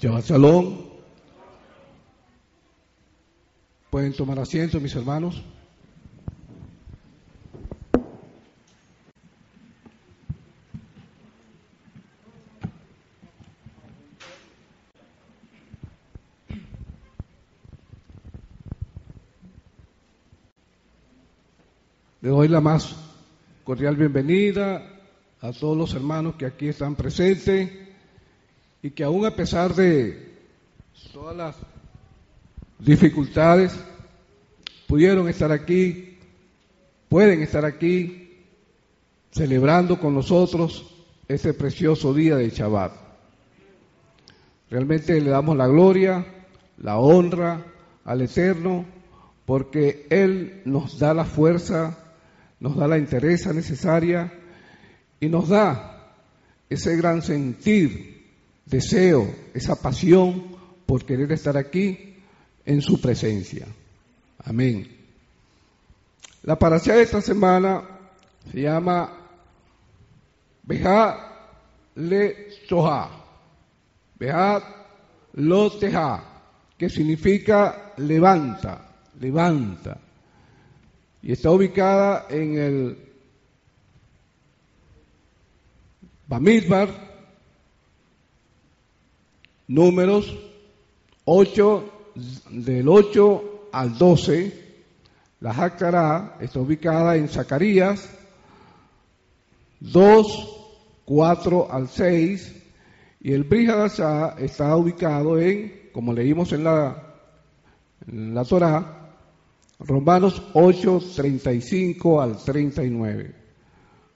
Shabbat Shalom. Pueden tomar asiento, mis hermanos. Le doy la más cordial bienvenida a todos los hermanos que aquí están presentes y que aún a pesar de todas las dificultades pudieron estar aquí, pueden estar aquí celebrando con nosotros ese precioso día de Shabbat. Realmente le damos la gloria, la honra al Eterno, porque Él nos da la fuerza nos da la interesa necesaria y nos da ese gran sentir, deseo, esa pasión por querer estar aquí en su presencia. Amén. La parasha de esta semana se llama Beja le Soha, Beja lo Teja, que significa levanta, levanta y está ubicada en el Bamidbar, números 8, del 8 al 12. La Hakara está ubicada en Zacarías 2, 4 al 6. Y el Brihadashah está ubicado en, como leímos en la, en Romanos 8, 35 al 39.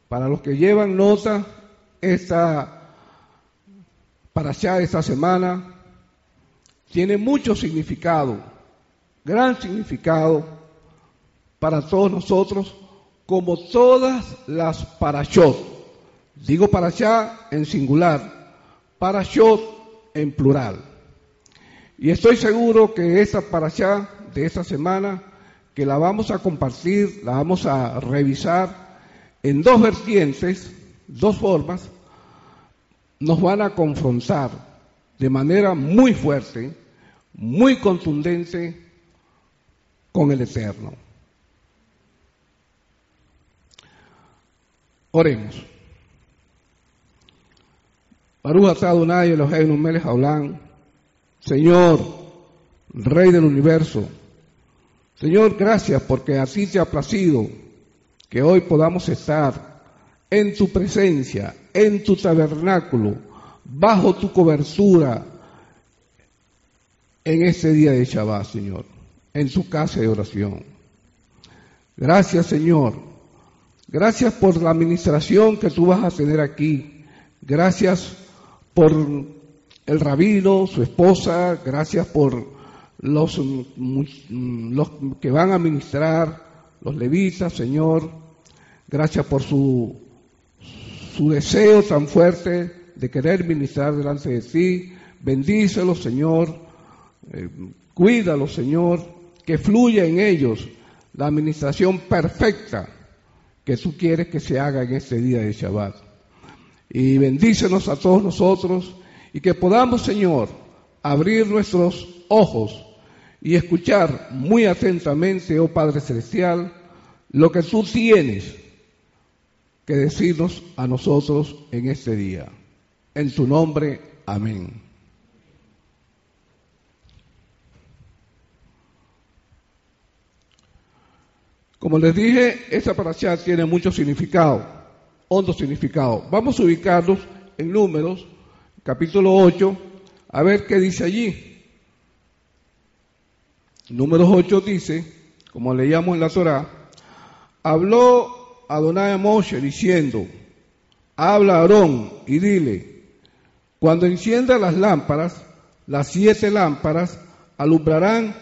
Para los que llevan nota, esta para allá esta semana tiene mucho significado, gran significado para todos nosotros, como todas las parashot. Digo para allá en singular, parashot en plural. Y estoy seguro que esta allá de esta semana que la vamos a compartir, la vamos a revisar en dos vertientes, dos formas, nos van a confrontar de manera muy fuerte, muy contundente con el Eterno. Oremos. Señor, Rey del Universo, Señor, gracias porque así te ha placido que hoy podamos estar en tu presencia, en tu tabernáculo, bajo tu cobertura, en este día de Shabbat, Señor, en tu casa de oración. Gracias, Señor. Gracias por la administración que tú vas a tener aquí. Gracias por el rabino, su esposa. Gracias por los, mm, los que van a ministrar, los levitas, Señor, gracias por su, su deseo tan fuerte de querer ministrar delante de ti. Bendícelos, Señor, eh, cuídalos, Señor, que fluya en ellos la administración perfecta que tú quieres que se haga en este día de Shabbat. Y bendícenos a todos nosotros y que podamos, Señor, abrir nuestros ojos y escuchar muy atentamente, oh Padre Celestial, lo que tú tienes que decirnos a nosotros en este día. En tu nombre, amén. Como les dije, esta parasha tiene mucho significado, hondo significado. Vamos a ubicarlos en números, capítulo 8, a ver qué dice allí. Número 8 dice, como leíamos en la Torah, habló Adonai a Moshe diciendo, habla Aarón y dile, cuando encienda las lámparas, las siete lámparas alumbrarán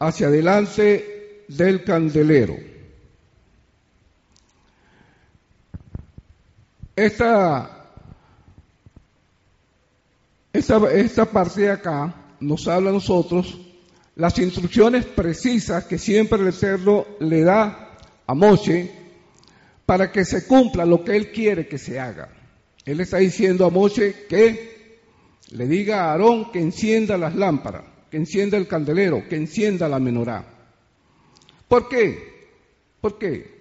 hacia adelante del candelero. Esta, esta, esta parte de acá nos habla a nosotros las instrucciones precisas que siempre el Eterno le da a Moshe para que se cumpla lo que él quiere que se haga. Él está diciendo a Moshe que le diga a Aarón que encienda las lámparas, que encienda el candelero, que encienda la menorá. ¿Por qué? ¿Por qué?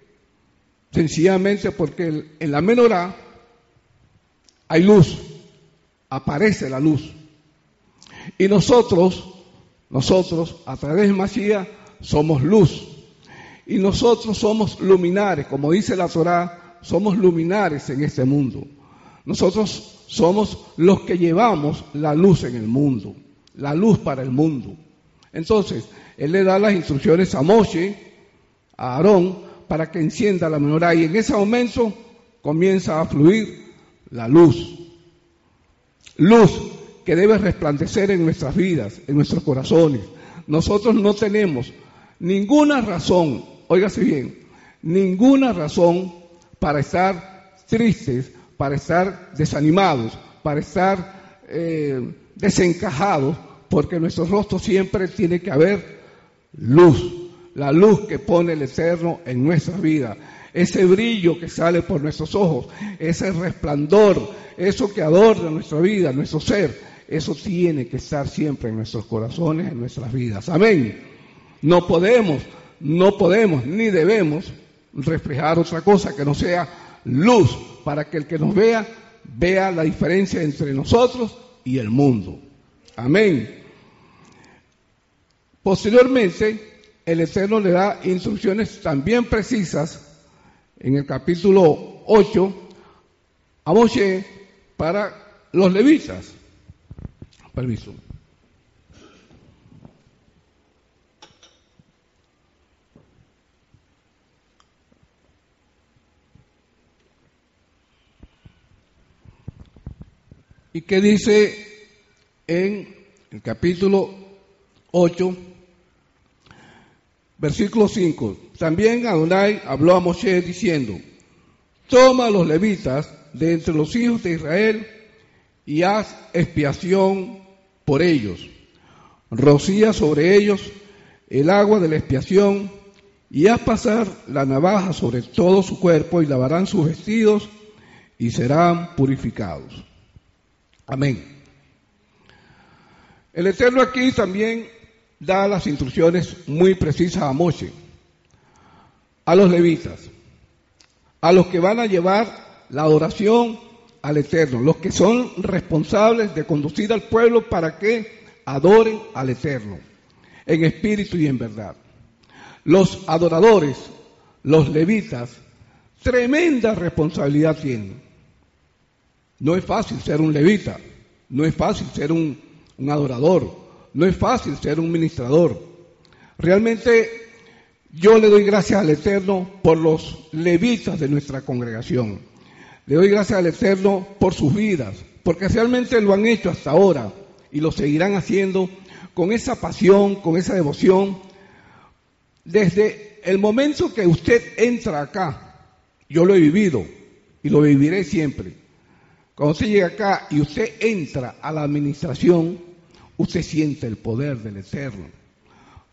Sencillamente porque en la menorá hay luz, aparece la luz. Y nosotros, nosotros, a través de Masía, somos luz. Y nosotros somos luminares, como dice la Torá, somos luminares en este mundo. Nosotros somos los que llevamos la luz en el mundo, la luz para el mundo. Entonces, él le da las instrucciones a Moshe, a Aarón, para que encienda la menorá y en ese momento comienza a fluir la luz. Luz que debe resplandecer en nuestras vidas, en nuestros corazones. Nosotros no tenemos ninguna razón, óigase bien, ninguna razón para estar tristes, para estar desanimados, para estar eh, desencajados, porque en nuestro rostro siempre tiene que haber luz, la luz que pone el Eterno en nuestra vida, ese brillo que sale por nuestros ojos, ese resplandor, eso que adorna nuestra vida, nuestro ser, eso tiene que estar siempre en nuestros corazones, en nuestras vidas. Amén. No podemos, no podemos ni debemos reflejar otra cosa que no sea luz para que el que nos vea vea la diferencia entre nosotros y el mundo. Amén. Posteriormente, el Eterno le da instrucciones también precisas en el capítulo 8 a Moshe para los levitas. Permiso. ¿Y qué dice en el capítulo 8, versículo 5? También Adonai habló a Moshe diciendo, toma a los levitas de entre los hijos de Israel y haz expiación por ellos. Rocía sobre ellos el agua de la expiación y haz pasar la navaja sobre todo su cuerpo y lavarán sus vestidos y serán purificados. Amén. El Eterno aquí también da las instrucciones muy precisas a Moshe, a los levitas, a los que van a llevar la adoración al Eterno, los que son responsables de conducir al pueblo para que adoren al Eterno, en espíritu y en verdad. Los adoradores, los levitas, tremenda responsabilidad tienen. No es fácil ser un levita, no es fácil ser un, adorador, no es fácil ser un ministrador. Realmente yo le doy gracias al Eterno por los levitas de nuestra congregación. Le doy gracias al Eterno por sus vidas, porque realmente lo han hecho hasta ahora y lo seguirán haciendo con esa pasión, con esa devoción. Desde el momento que usted entra acá, yo lo he vivido y lo viviré siempre. Cuando usted llega acá y usted entra a la administración, usted siente el poder del Eterno.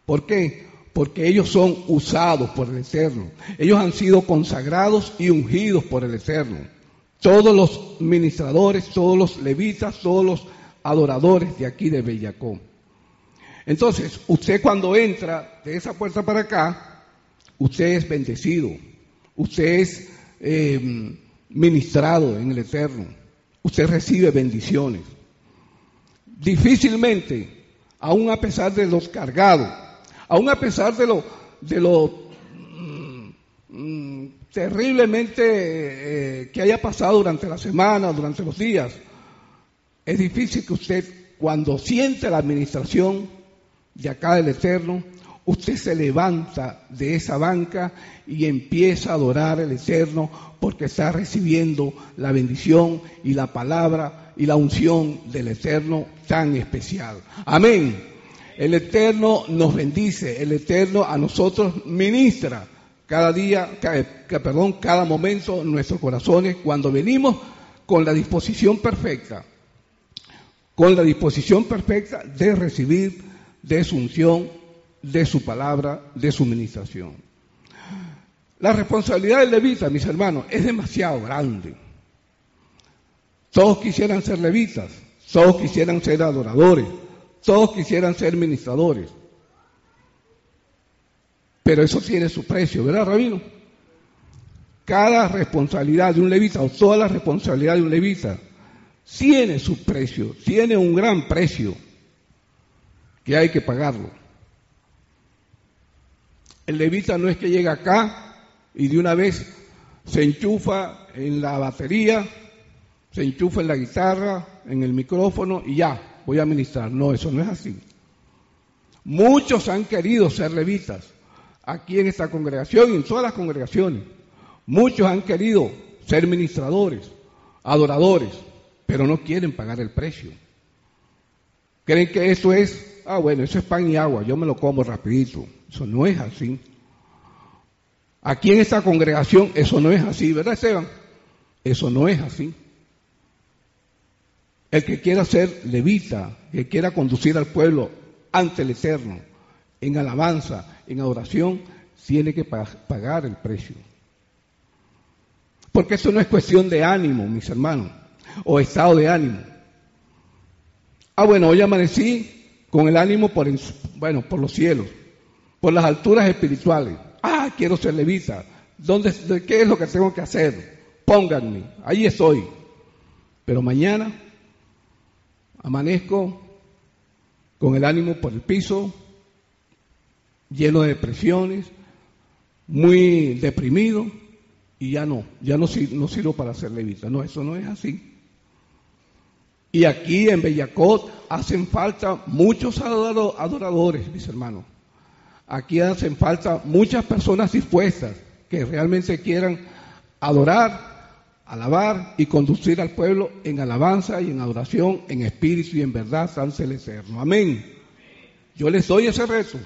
¿Por qué? Porque ellos son usados por el Eterno. Ellos han sido consagrados y ungidos por el Eterno. Todos los ministradores, todos los levitas, todos los adoradores de aquí de Bellacó. Entonces, usted cuando entra de esa puerta para acá, usted es bendecido, usted es eh, ministrado en el Eterno usted recibe bendiciones. Difícilmente, aún a pesar de los cargados, aún a pesar de lo, mm, mm, terriblemente eh, que haya pasado durante la semana, durante los días, es difícil que usted, cuando siente la administración de acá del Eterno, usted se levanta de esa banca y empieza a adorar al Eterno porque está recibiendo la bendición y la palabra y la unción del Eterno tan especial. Amén. El Eterno nos bendice, el Eterno a nosotros ministra cada día, perdón, cada momento en nuestros corazones cuando venimos con la disposición perfecta, con la disposición perfecta de recibir de su unción, de su palabra, de su ministración. La responsabilidad del levita, mis hermanos, es demasiado grande. Todos quisieran ser levitas, todos quisieran ser adoradores, todos quisieran ser ministradores. Pero eso tiene su precio, ¿verdad, Rabino? Cada responsabilidad de un levita, o toda la responsabilidad de un levita, tiene su precio, tiene un gran precio que hay que pagarlo. El levita no es que llega acá y de una vez se enchufa en la batería, se enchufa en la guitarra, en el micrófono y ya, voy a ministrar. No, eso no es así. Muchos han querido ser levitas aquí en esta congregación y en todas las congregaciones. Muchos han querido ser ministradores, adoradores, pero no quieren pagar el precio. Creen que eso es, ah bueno, eso es pan y agua, yo me lo como rapidito. Eso no es así. Aquí en esta congregación eso no es así, ¿verdad Esteban? Eso no es así. El que quiera ser levita, que quiera conducir al pueblo ante el Eterno, en alabanza, en adoración, tiene que pagar el precio. Porque eso no es cuestión de ánimo, mis hermanos, o estado de ánimo. Ah, bueno, hoy amanecí con el ánimo por, bueno, por los cielos, por las alturas espirituales. Ah, quiero ser levita. ¿Dónde, ¿Qué es lo que tengo que hacer? Pónganme, ahí estoy. Pero mañana amanezco con el ánimo por el piso, lleno de depresiones, muy deprimido, y ya no, ya no, no sirvo para ser levita. No, eso no es así. Y aquí en Bellacot hacen falta muchos adoradores, mis hermanos. Aquí hacen falta muchas personas dispuestas que realmente quieran adorar, alabar y conducir al pueblo en alabanza y en adoración, en espíritu y en verdad, San Eterno. Amén. Yo les doy ese reto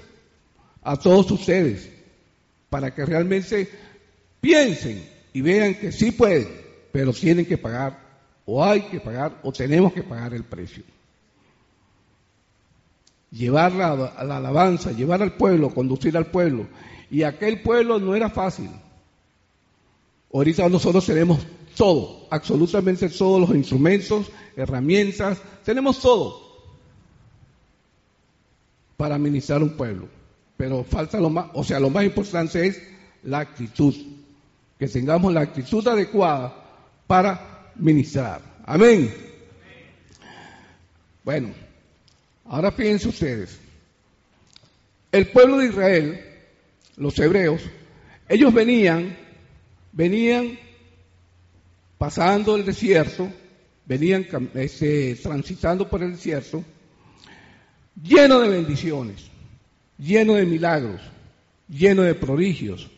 a todos ustedes para que realmente piensen y vean que sí pueden, pero tienen que pagar, o hay que pagar, o tenemos que pagar el precio. Llevar la, la alabanza, llevar al pueblo, conducir al pueblo. Y aquel pueblo no era fácil. Ahorita nosotros tenemos todo, absolutamente todos los instrumentos, herramientas, tenemos todo para administrar un pueblo. Pero falta lo más, o sea, lo más importante es la actitud que tengamos la actitud adecuada para ministrar. Amén. Bueno, ahora piensen ustedes. El pueblo de Israel, los hebreos, ellos venían, venían pasando el desierto, venían este, transitando por el desierto, lleno de bendiciones, lleno de milagros, lleno de prodigios,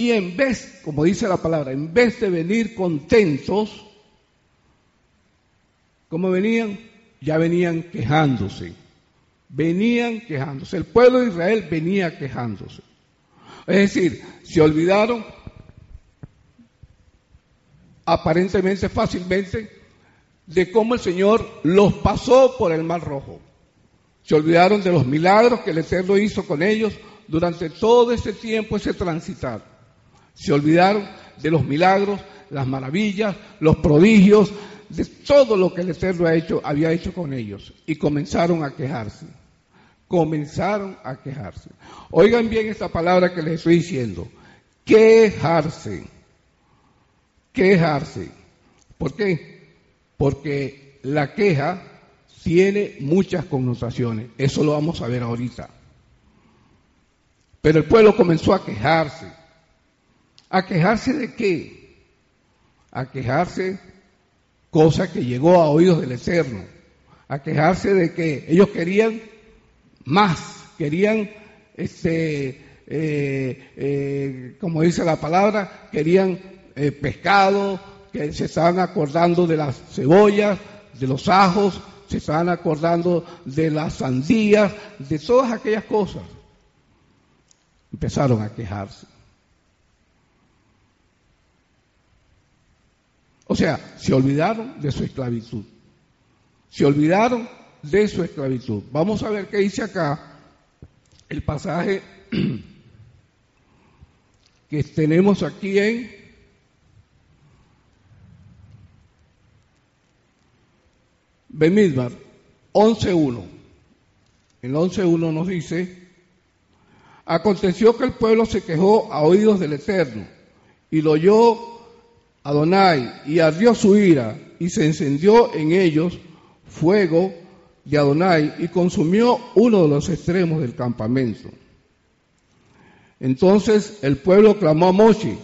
y en vez, como dice la palabra, en vez de venir contentos, como venían, ya venían quejándose. Venían quejándose. El pueblo de Israel venía quejándose. Es decir, se olvidaron aparentemente fácilmente de cómo el Señor los pasó por el mar rojo. Se olvidaron de los milagros que el Eterno hizo con ellos durante todo ese tiempo, ese transitar. Se olvidaron de los milagros, las maravillas, los prodigios, de todo lo que el Eterno ha hecho, había hecho con ellos. Y comenzaron a quejarse. Comenzaron a quejarse. Oigan bien esta palabra que les estoy diciendo. Quejarse. Quejarse. ¿Por qué? Porque la queja tiene muchas connotaciones. Eso lo vamos a ver ahorita. Pero el pueblo comenzó a quejarse. ¿A quejarse de qué? A quejarse cosa que llegó a oídos del Eterno. A quejarse de que ellos querían más, querían, este, eh, eh, como dice la palabra, querían eh, pescado, que se estaban acordando de las cebollas, de los ajos, se estaban acordando de las sandías, de todas aquellas cosas. Empezaron a quejarse. O sea, se olvidaron de su esclavitud. Se olvidaron de su esclavitud. Vamos a ver qué dice acá el pasaje que tenemos aquí en Bemidbar 11.1. En 11.1 nos dice, aconteció que el pueblo se quejó a oídos del Eterno y lo oyó Adonai y ardió su ira y se encendió en ellos fuego de Adonai y consumió uno de los extremos del campamento. Entonces el pueblo clamó a Moisés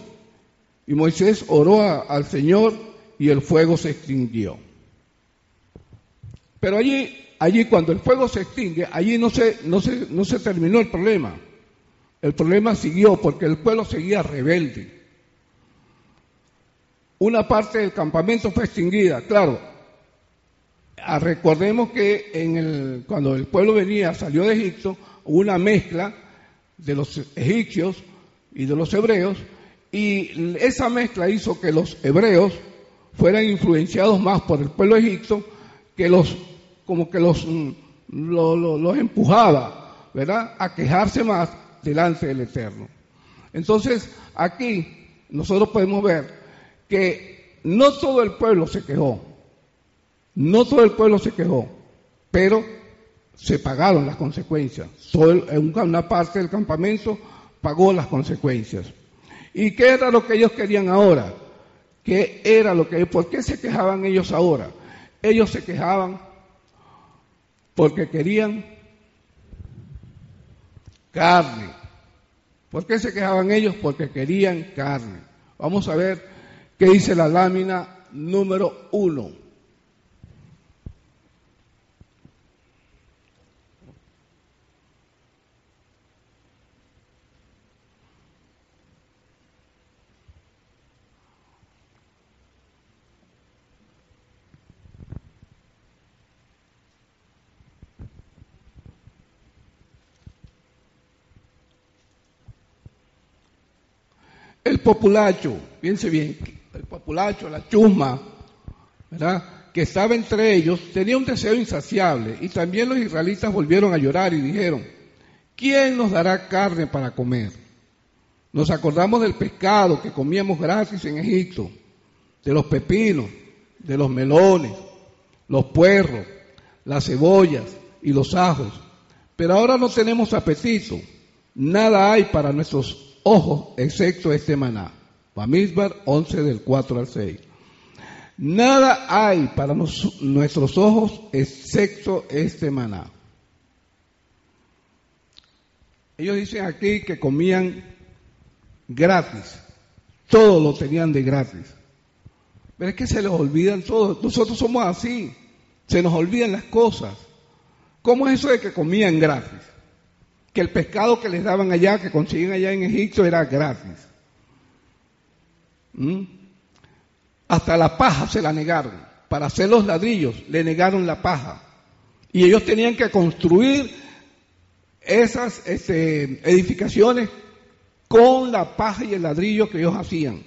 y Moisés oró al Señor y el fuego se extinguió. Pero allí, allí cuando el fuego se extingue, allí no se, no se, no se terminó el problema. El problema siguió porque el pueblo seguía rebelde. Una parte del campamento fue extinguida, claro. Ah, recordemos que en el, cuando el pueblo venía, salió de Egipto, hubo una mezcla de los egipcios y de los hebreos, y esa mezcla hizo que los hebreos fueran influenciados más por el pueblo de Egipto, que los, como que los, mm, los empujaba, ¿verdad?, a quejarse más delante del Eterno. Entonces, aquí nosotros podemos ver que no todo el pueblo se quejó, no todo el pueblo se quejó, pero se pagaron las consecuencias. una parte del campamento pagó las consecuencias. ¿Y qué era lo que ellos querían ahora? ¿Qué era lo que por qué se quejaban ellos ahora? Ellos se quejaban porque querían carne. ¿Por qué se quejaban ellos? Porque querían carne. Vamos a ver qué dice la lámina número uno. el populacho, fíjense bien, la chusma, ¿verdad? que estaba entre ellos, tenía un deseo insaciable y también los israelitas volvieron a llorar y dijeron, ¿quién nos dará carne para comer? Nos acordamos del pescado que comíamos gratis en Egipto, de los pepinos, de los melones, los puerros, las cebollas y los ajos, pero ahora no tenemos apetito, nada hay para nuestros Ojo, excepto este maná. Bamisbar 11 del 4 al 6. Nada hay para nuestros ojos excepto este maná. Ellos dicen aquí que comían gratis. Todo lo tenían de gratis. Pero es que se les olvidan todo. Nosotros somos así. Se nos olvidan las cosas. ¿Cómo es eso de que comían gratis? que el pescado que les daban allá, que conseguían allá en Egipto, era gratis. ¿Mm? Hasta la paja se la negaron. Para hacer los ladrillos le negaron la paja. Y ellos tenían que construir esas este, edificaciones con la paja y el ladrillo que ellos hacían.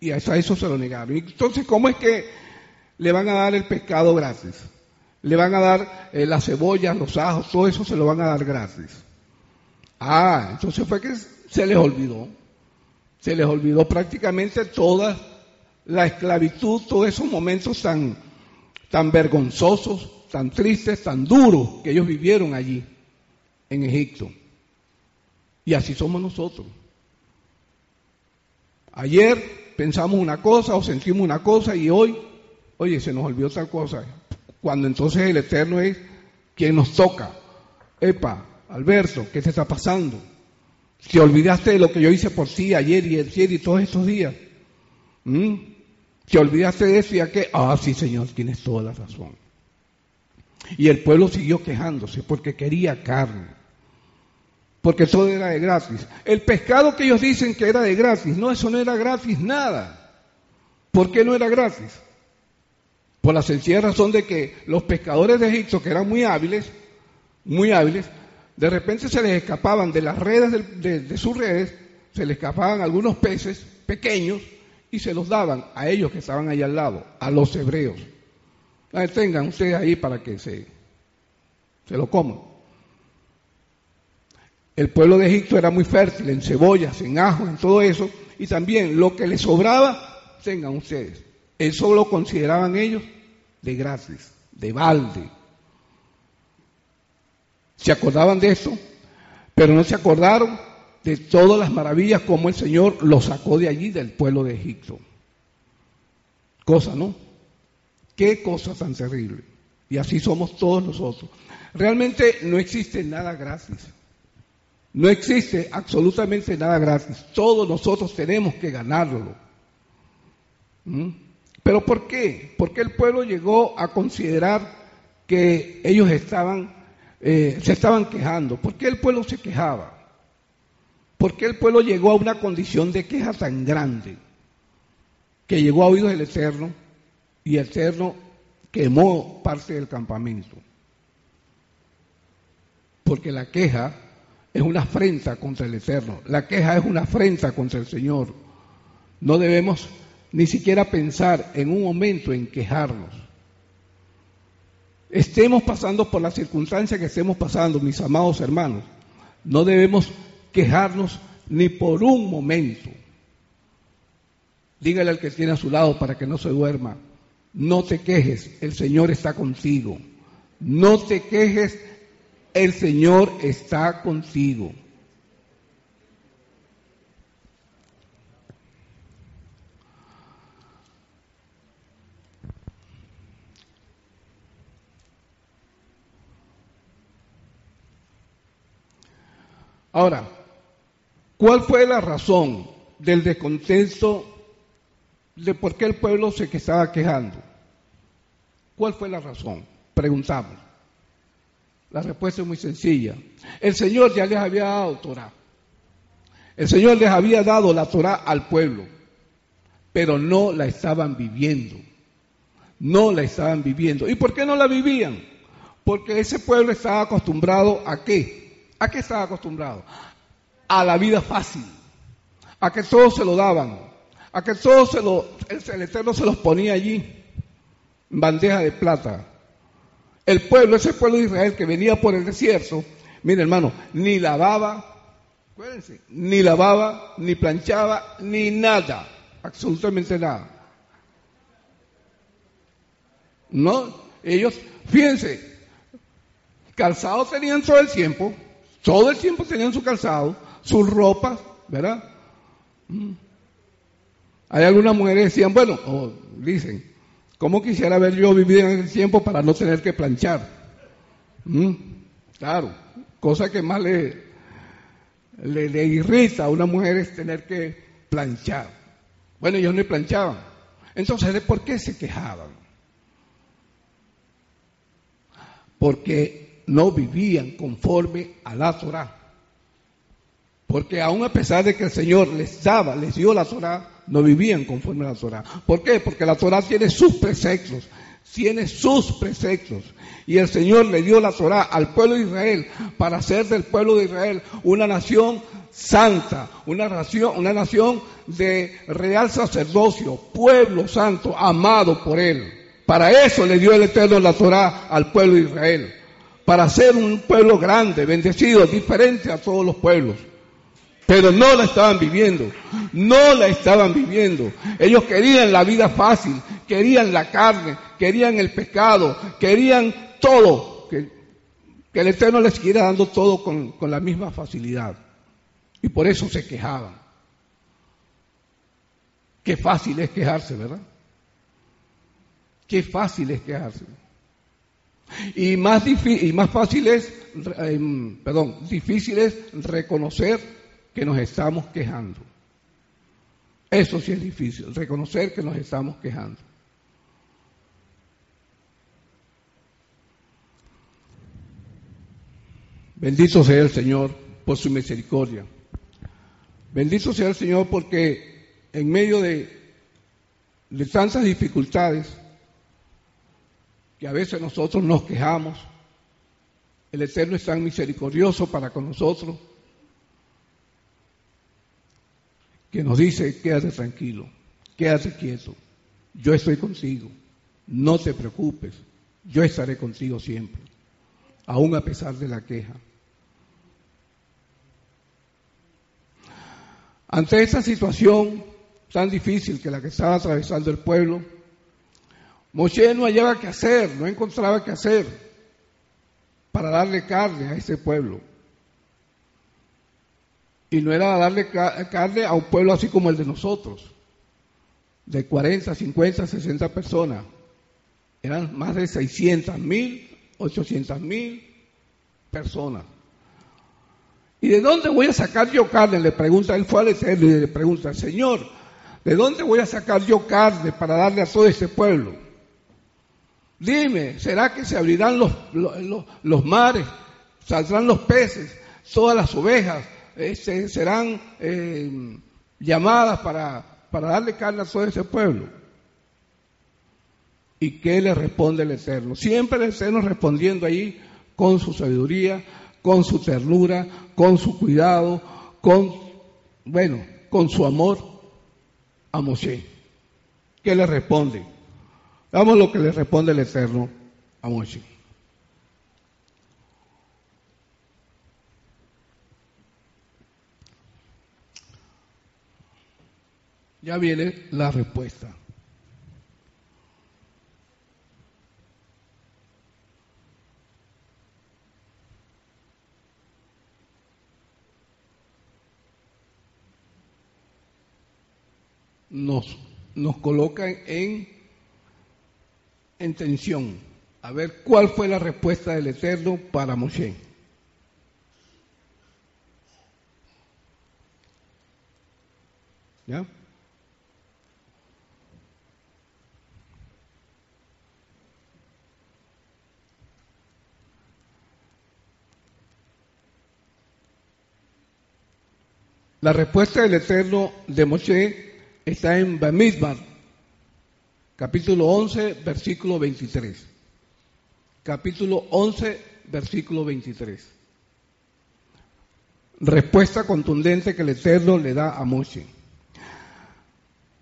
Y a eso, se lo negaron. Entonces, ¿cómo es que le van a dar el pescado gratis? Le van a dar eh, las cebollas, los ajos, todo eso se lo van a dar gratis. Ah, entonces fue que se les olvidó. Se les olvidó prácticamente toda la esclavitud, todos esos momentos tan, tan vergonzosos, tan tristes, tan duros que ellos vivieron allí, en Egipto. Y así somos nosotros. Ayer pensamos una cosa o sentimos una cosa y hoy, oye, se nos olvidó otra cosa. Cuando entonces el Eterno es quien nos toca. Epa, Alberto, ¿qué te está pasando? ¿Te olvidaste de lo que yo hice por ti ayer y ayer y todos estos días? ¿Mm? ¿Te olvidaste de eso y qué? Ah, sí, Señor, tienes toda la razón. Y el pueblo siguió quejándose porque quería carne. Porque todo era de gratis. El pescado que ellos dicen que era de gratis, no, eso no era gratis nada. ¿Por qué no era gratis? Por la sencilla razón de que los pescadores de Egipto, que eran muy hábiles, muy hábiles, de repente se les escapaban de las redes de, sus redes, se les escapaban algunos peces pequeños y se los daban a ellos que estaban ahí al lado, a los hebreos. tengan ustedes ahí para que se, se lo coman. El pueblo de Egipto era muy fértil en cebollas, en ajo, en todo eso, y también lo que les sobraba, tengan ustedes. Eso lo consideraban ellos de gratis. de balde. ¿Se acordaban de eso? Pero no se acordaron de todas las maravillas como el Señor los sacó de allí, del pueblo de Egipto. Cosa, ¿no? Qué cosa tan terrible. Y así somos todos nosotros. Realmente no existe nada gratis. No existe absolutamente nada gratis. Todos nosotros tenemos que ganarlo. ¿Mm? ¿Pero por qué? Porque el pueblo llegó a considerar que ellos estaban, eh, se estaban quejando. ¿Por qué el pueblo se quejaba? ¿Por qué el pueblo llegó a una condición de queja tan grande? Que llegó a oídos del Eterno y el Eterno quemó parte del campamento. Porque la queja es una afrenta contra el Eterno. La queja es una afrenta contra el Señor. No debemos ni siquiera pensar en un momento en quejarnos. Estemos pasando por la circunstancia que estemos pasando, mis amados hermanos, no debemos quejarnos ni por un momento. Dígale al que tiene a su lado para que no se duerma, no te quejes, el Señor está contigo. No te quejes, el Señor está contigo. Ahora, ¿cuál fue la razón del descontento de por qué el pueblo se estaba quejando? ¿Cuál fue la razón? Preguntamos. La respuesta es muy sencilla. El Señor ya les había dado Torah. El Señor les había dado la Torah al pueblo, pero no la estaban viviendo. No la estaban viviendo. ¿Y por qué no la vivían? Porque ese pueblo estaba acostumbrado a qué? ¿A qué estaba acostumbrado? A la vida fácil, a que todos se lo daban, a que todos se lo, el, Eterno se los ponía allí, bandeja de plata. El pueblo, ese pueblo de Israel que venía por el desierto, mire hermano, ni lavaba, acuérdense, ni lavaba, ni planchaba, ni nada, absolutamente nada. No, ellos, fíjense, calzados tenían todo el tiempo, todo el tiempo tenían su calzado, sus ropas, ¿verdad? Mm. Hay algunas mujeres que decían, bueno, dicen, ¿cómo quisiera haber yo vivido en ese tiempo para no tener que planchar? Mm. Claro, cosa que más le, le, irrita a una mujer es tener que planchar. Bueno, ellos no planchaban. Entonces, ¿por qué se quejaban? Porque no vivían conforme a la Torah. Porque aún a pesar de que el Señor les daba, les dio la Torah, no vivían conforme a la Torah. ¿Por qué? Porque la Torah tiene sus preceptos, tiene sus preceptos. Y el Señor le dio la Torah al pueblo de Israel para hacer del pueblo de Israel una nación santa, una nación, una nación de real sacerdocio, pueblo santo, amado por Él. Para eso le dio el Eterno la Torah al pueblo de Israel para ser un pueblo grande, bendecido, diferente a todos los pueblos. Pero no la estaban viviendo, no la estaban viviendo. Ellos querían la vida fácil, querían la carne, querían el pecado, querían todo, que, el Eterno les siguiera dando todo con, con la misma facilidad. Y por eso se quejaban. Qué fácil es quejarse, ¿verdad? Qué fácil es quejarse. Y más, y más fácil es, em, perdón, difícil es reconocer que nos estamos quejando. Eso sí es difícil, reconocer que nos estamos quejando. Bendito sea el Señor por su misericordia. Bendito sea el Señor porque en medio de, de tantas dificultades, que a veces nosotros nos quejamos. El Eterno es tan misericordioso para con nosotros que nos dice, quédate tranquilo, quédate quieto, yo estoy contigo, no te preocupes, yo estaré contigo siempre, aún a pesar de la queja. Ante esta situación tan difícil que la que estaba atravesando el pueblo, Moshe no hallaba qué hacer, no encontraba qué hacer para darle carne a ese pueblo. Y no era darle carne a un pueblo así como el de nosotros, de 40, 50, 60 personas. Eran más de 600 mil, 800 mil personas. ¿Y de dónde voy a sacar yo carne? Le pregunta, él fue y le pregunta, Señor, ¿de dónde voy a sacar yo carne para darle a todo este pueblo? Dime, ¿será que se abrirán los, los, mares, saldrán los peces, todas las ovejas este, serán eh, llamadas para, para darle carne a todo ese pueblo? ¿Y qué le responde el Eterno? Siempre el Eterno respondiendo ahí con su sabiduría, con su ternura, con su cuidado, con, bueno, con su amor a Moshe. ¿Qué le responde? Vamos lo que le responde el Eterno a Moshe. Ya viene la respuesta. nos, nos colocan en, en tensión. A ver cuál fue la respuesta del Eterno para Moshe. ¿Ya? La respuesta del Eterno de Moshe está en Bamidbar, capítulo 11, versículo 23. Capítulo 11, versículo 23. Respuesta contundente que el Eterno le da a Moshe.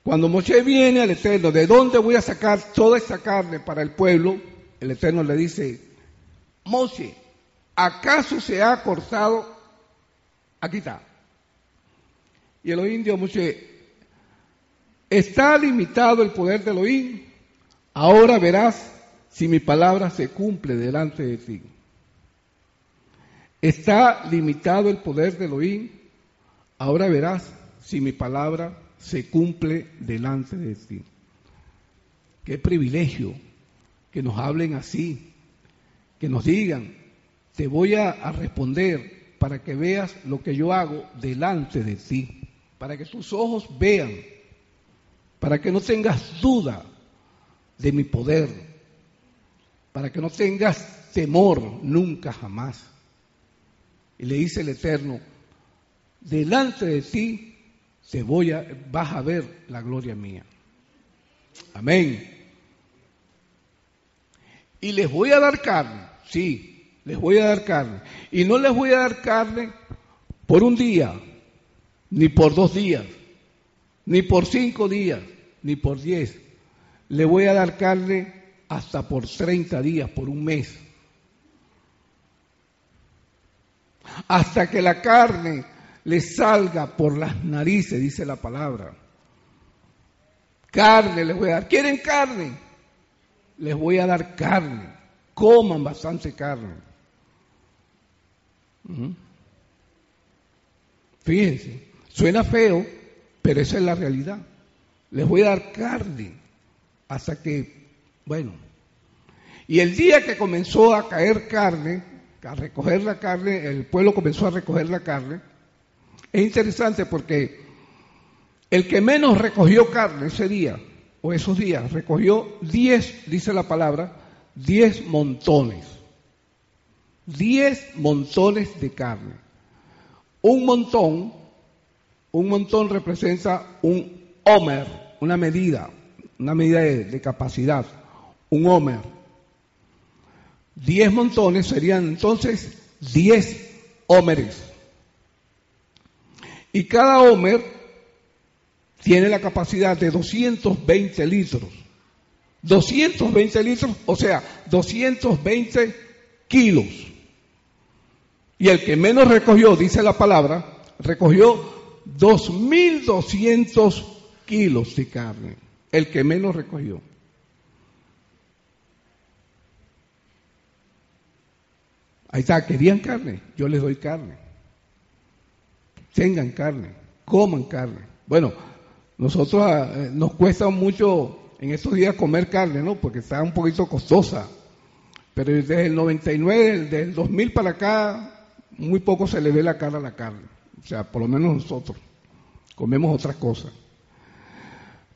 Cuando Moshe viene al Eterno, ¿de dónde voy a sacar toda esta carne para el pueblo? El Eterno le dice, Moshe, ¿acaso se ha cortado? Aquí está. Y el indio Moshe, Está limitado el poder de Elohim. Ahora verás si mi palabra se cumple delante de ti. Está limitado el poder de Elohim. Ahora verás si mi palabra se cumple delante de ti. Qué privilegio que nos hablen así, que nos digan, te voy a, a responder para que veas lo que yo hago delante de ti, para que tus ojos vean para que no tengas duda de mi poder, para que no tengas temor nunca jamás. Y le dice el Eterno, delante de ti te voy a, vas a ver la gloria mía. Amén. Y les voy a dar carne, sí, les voy a dar carne. Y no les voy a dar carne por un día, ni por dos días, ni por cinco días, ni por diez. Le voy a dar carne hasta por treinta días, por un mes. Hasta que la carne le salga por las narices, dice la palabra. Carne les voy a dar. ¿Quieren carne? Les voy a dar carne. Coman bastante carne. Fíjense, suena feo, pero esa es la realidad. Les voy a dar carne hasta que, bueno. Y el día que comenzó a caer carne, a recoger la carne, el pueblo comenzó a recoger la carne, es interesante porque el que menos recogió carne ese día, o esos días, recogió 10, dice la palabra, 10 montones. 10 montones de carne. Un montón, un montón representa un Homer, una medida, una medida de, capacidad, un Homer. Diez montones serían entonces diez Homeres. Y cada Homer tiene la capacidad de 220 litros. 220 litros, o sea, 220 kilos. Y el que menos recogió, dice la palabra, recogió 2.200 kilos de carne, el que menos recogió. Ahí está, querían carne, yo les doy carne. Tengan carne, coman carne. Bueno, nosotros ah, eh, nos cuesta mucho en estos días comer carne, ¿no? Porque está un poquito costosa. Pero desde el 99, desde el 2000 para acá, muy poco se le ve la cara a la carne. O sea, por lo menos nosotros comemos otras cosas.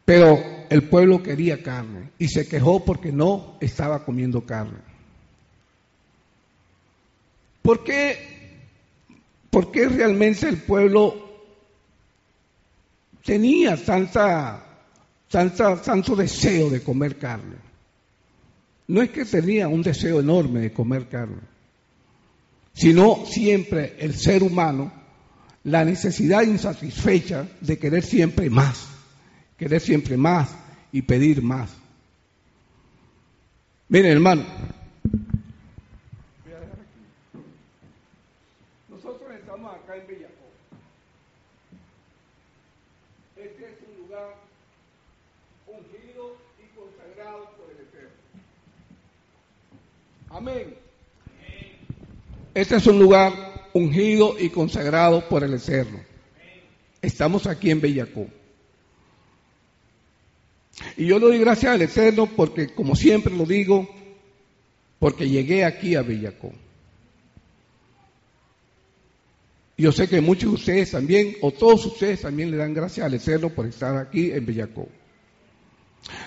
Pero el pueblo quería carne y se quejó porque no estaba comiendo carne. ¿Por qué, por qué realmente el pueblo tenía tanta, tanta, tanto deseo de comer carne? No es que tenía un deseo enorme de comer carne, sino siempre el ser humano, la necesidad insatisfecha de querer siempre más, querer siempre más y pedir más. Miren, hermano, nosotros estamos acá en Bellacó. Este es un lugar ungido y consagrado por el Eterno. Amén. Este es un lugar ungido y consagrado por el Eterno. Estamos aquí en Bellacó. Y yo le doy gracias al Eterno porque, como siempre lo digo, porque llegué aquí a Bellacó. Yo sé que muchos de ustedes también, o todos ustedes también le dan gracias al Eterno por estar aquí en Bellacó.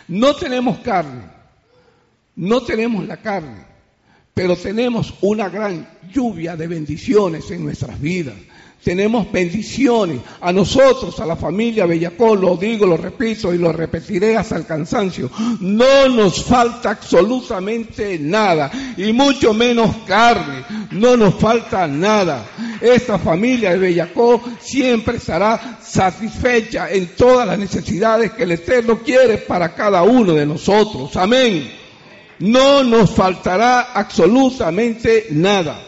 No tenemos carne, no tenemos la carne, pero tenemos una gran lluvia de bendiciones en nuestras vidas. Tenemos bendiciones a nosotros, a la familia Bellacón, lo digo, lo repito y lo repetiré hasta el cansancio. No nos falta absolutamente nada, y mucho menos carne, no nos falta nada. Esta familia de Bellacó siempre estará satisfecha en todas las necesidades que el Eterno quiere para cada uno de nosotros. Amén no nos faltará absolutamente nada.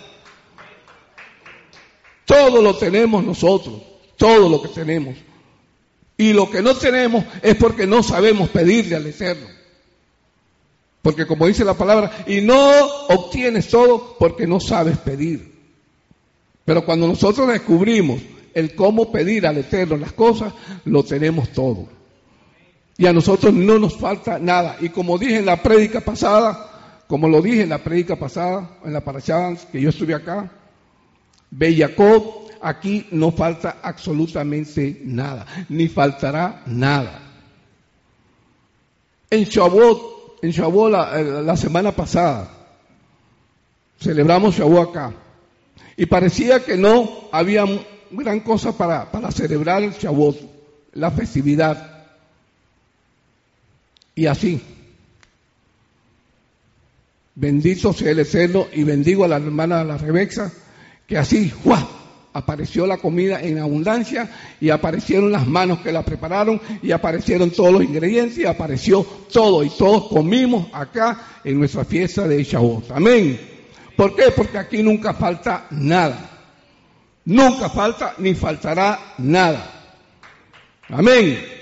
Todo lo tenemos nosotros, todo lo que tenemos. Y lo que no tenemos es porque no sabemos pedirle al Eterno. Porque como dice la palabra, y no obtienes todo porque no sabes pedir. Pero cuando nosotros descubrimos el cómo pedir al Eterno las cosas, lo tenemos todo y a nosotros no nos falta nada. Y como dije en la prédica pasada, como lo dije en la prédica pasada, en la parachada que yo estuve acá, Bellacob, aquí no falta absolutamente nada, ni faltará nada. En Shavuot, en Shavuot la, la semana pasada, celebramos Shavuot acá, y parecía que no había gran cosa para, para celebrar el Shavuot, la festividad. Y así, bendito sea el Eterno y bendigo a la hermana la Rebeca, que así, ¡guau! apareció la comida en abundancia y aparecieron las manos que la prepararon y aparecieron todos los ingredientes y apareció todo y todos comimos acá en nuestra fiesta de Shavuot. Amén. ¿Por qué? Porque aquí nunca falta nada. Nunca falta ni faltará nada. Amén.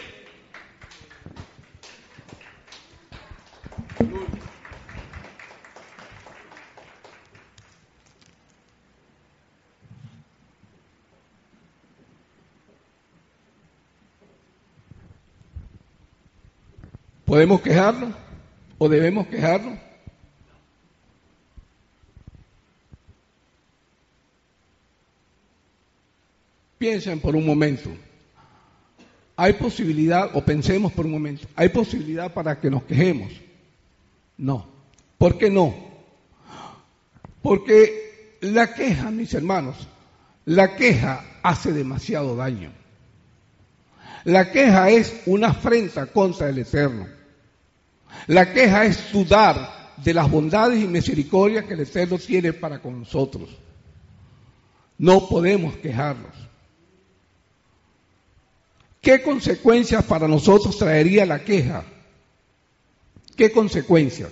¿Podemos quejarnos o debemos quejarnos? Piensen por un momento. ¿Hay posibilidad, o pensemos por un momento, ¿hay posibilidad para que nos quejemos? No. ¿Por qué no? Porque la queja, mis hermanos, la queja hace demasiado daño. La queja es una afrenta contra el Eterno. La queja es dudar de las bondades y misericordias que el Eterno tiene para con nosotros. No podemos quejarnos. ¿Qué consecuencias para nosotros traería la queja? ¿Qué consecuencias?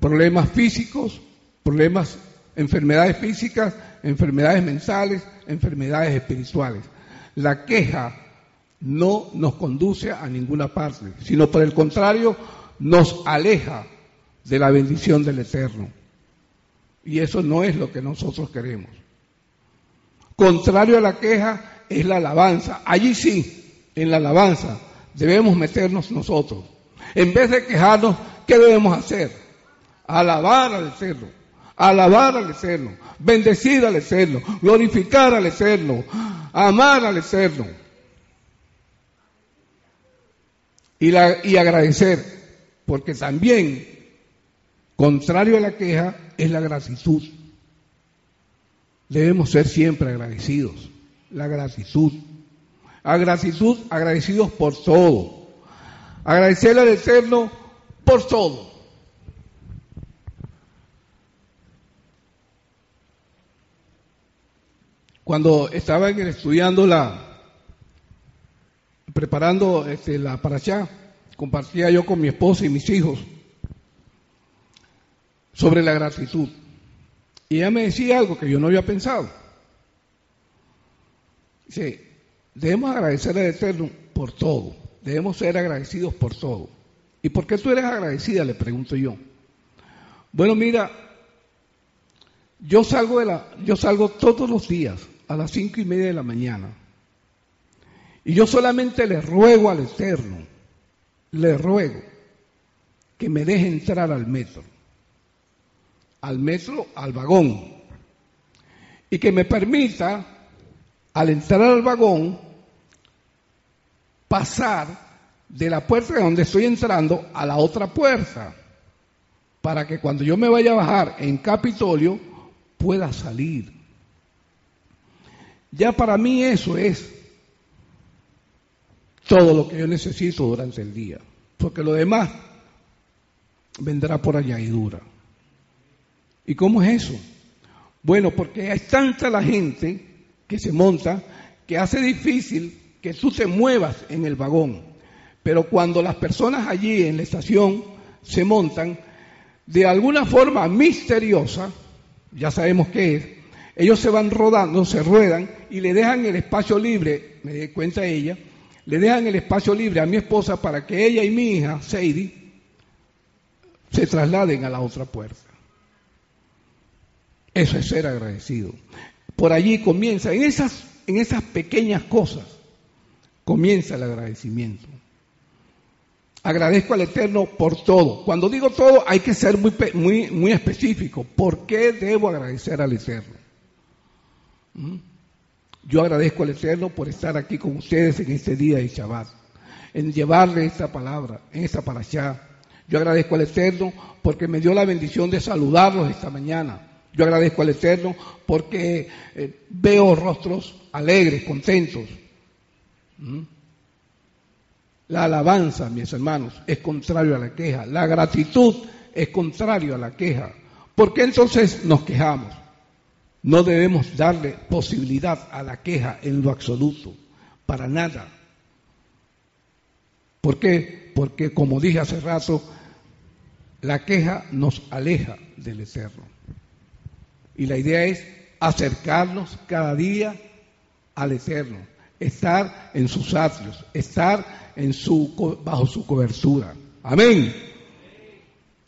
Problemas físicos, problemas, enfermedades físicas, enfermedades mentales, enfermedades espirituales. La queja no nos conduce a ninguna parte, sino por el contrario, nos aleja de la bendición del Eterno. Y eso no es lo que nosotros queremos. Contrario a la queja es la alabanza. Allí sí, en la alabanza debemos meternos nosotros. En vez de quejarnos, ¿qué debemos hacer? Alabar al Eterno, alabar al Eterno, bendecir al Eterno, glorificar al Eterno, amar al Eterno. Y, y agradecer, porque también, contrario a la queja, es la gratitud. Debemos ser siempre agradecidos. La gratitud. A gratitud, agradecidos por todo. Agradecerle al Eterno por todo. Cuando estaba estudiando la, preparando este, la para allá, compartía yo con mi esposa y mis hijos sobre la gratitud. Y ella me decía algo que yo no había pensado. Dice, debemos agradecer al Eterno por todo. Debemos ser agradecidos por todo. ¿Y por qué tú eres agradecida? Le pregunto yo. Bueno, mira, yo salgo, de la, yo salgo todos los días a las cinco y media de la mañana. Y yo solamente le ruego al Eterno, le ruego que me deje entrar al metro, al metro, al vagón, y que me permita, al entrar al vagón, pasar de la puerta de donde estoy entrando a la otra puerta, para que cuando yo me vaya a bajar en Capitolio pueda salir. Ya para mí eso es todo lo que yo necesito durante el día, porque lo demás vendrá por añadidura. ¿Y cómo es eso? Bueno, porque es tanta la gente que se monta que hace difícil que tú te muevas en el vagón. Pero cuando las personas allí en la estación se montan, de alguna forma misteriosa, ya sabemos qué es, ellos se van rodando, se ruedan y le dejan el espacio libre, me di cuenta ella, le dejan el espacio libre a mi esposa para que ella y mi hija, Sadie, se trasladen a la otra puerta. Eso es ser agradecido. Por allí comienza, en esas, en esas pequeñas cosas, comienza el agradecimiento. Agradezco al Eterno por todo. Cuando digo todo, hay que ser muy, muy, muy específico. ¿Por qué debo agradecer al Eterno? ¿Mm? Yo agradezco al Eterno por estar aquí con ustedes en este día de Shabbat, en llevarle esta palabra, en esta allá. Yo agradezco al Eterno porque me dio la bendición de saludarlos esta mañana. Yo agradezco al Eterno porque eh, veo rostros alegres, contentos. ¿Mm? La alabanza, mis hermanos, es contrario a la queja. La gratitud es contrario a la queja. ¿Por qué entonces nos quejamos? No debemos darle posibilidad a la queja en lo absoluto, para nada. ¿Por qué? Porque, como dije hace rato, la queja nos aleja del Eterno. Y la idea es acercarnos cada día al Eterno estar en sus atrios, estar en su, bajo su cobertura. Amén.